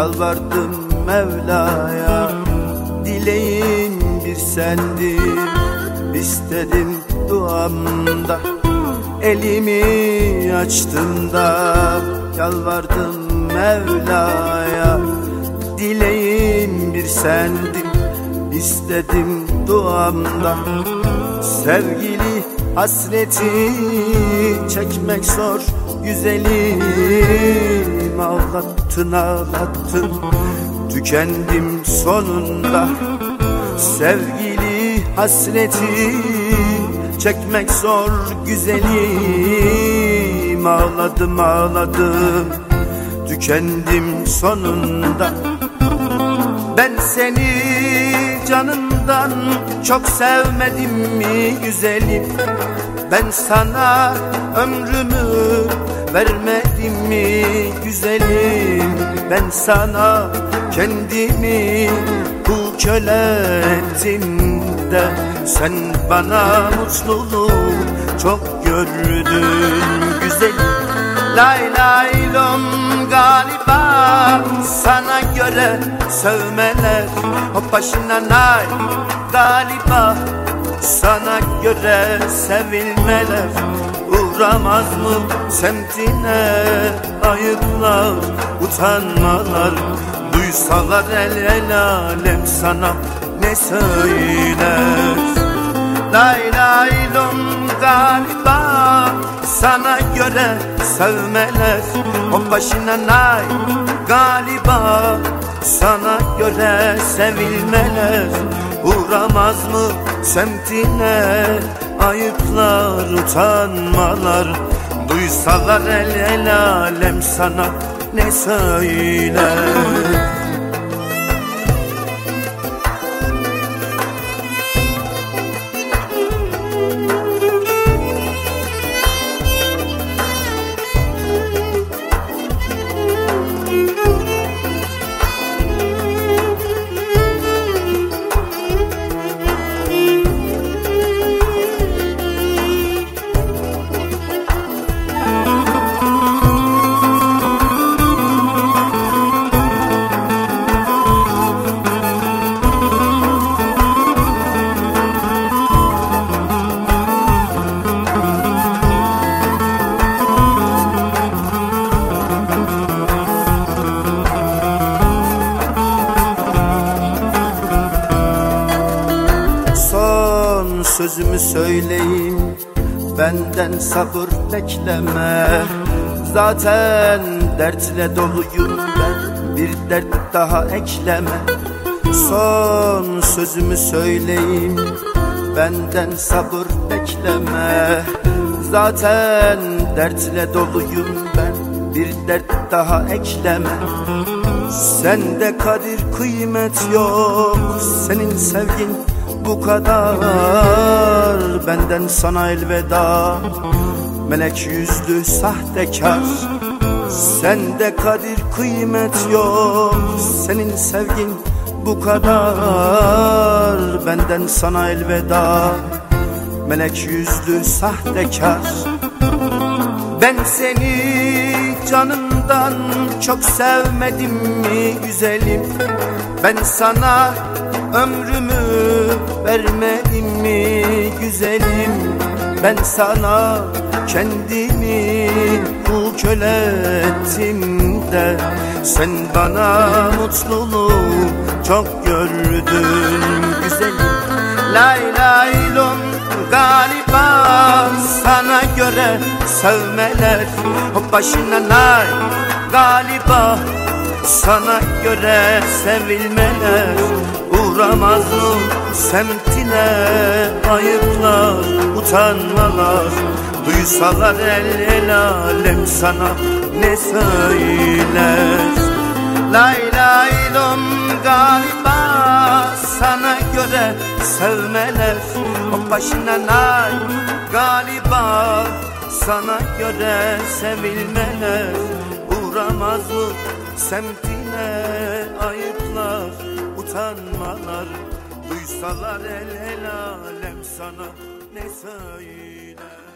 Yalvardım Mevla'ya Dileğin bir sendin istedim duamda Elimi açtım da. Yalvardım Mevla'ya Dileğin bir sendin istedim duamda Sevgili hasreti çekmek zor güzelim Ağlattın ağlattın tükendim sonunda Sevgili hasreti çekmek zor güzelim Ağladım ağladım. Tükendim sonunda Ben seni canından çok sevmedim mi güzelim Ben sana ömrümü vermedim mi güzelim Ben sana kendimi bu köle ettim de Sen bana mutluluğu çok gördün güzelim Lay lay lom galiba. Sana göre sevmeler o başına nay galiba. Sana göre sevilmeler uğramaz mı semtine? Ayıplar utanmalar duysalar el el alem sana ne söyler? Lay lay lom galiba sana göre sevmeler O başına nay galiba. Sana göre sevilmeler Uğramaz mı semtine? Ayıplar utanmalar Duysalar el el alem sana ne söyler sözümü söyleyeyim. Benden sabır bekleme. Zaten dertle doluyum ben. Bir dert daha ekleme. Son sözümü söyleyeyim. Benden sabır bekleme. Zaten dertle doluyum ben. Bir dert daha ekleme. Sende kadir kıymet yok. Senin sevgin bu kadar. Benden sana elveda. Melek yüzlü sahtekar. Sende kadir kıymet yok. Senin sevgin bu kadar. Benden sana elveda. Melek yüzlü sahtekar. Ben seni canımdan çok sevmedim mi güzelim? Ben sana ömrümü vermedim mi güzelim? Ben sana kendimi bu köle ettim de Sen bana mutluluğu çok gördün güzelim. Lay lay lom galiba sana göre sevmeler başına nay galiba sana göre sevilmeler uğramaz mı semtine? Ayıplar utanmalar duysalar el el alem sana ne söyler? Lay lay lom galiba sana göre sevmeler. O başına nay galiba sana göre sevilmeler. Uğramaz mı semtine ayıplar utanmalar. Duysalar el el sana ne söyler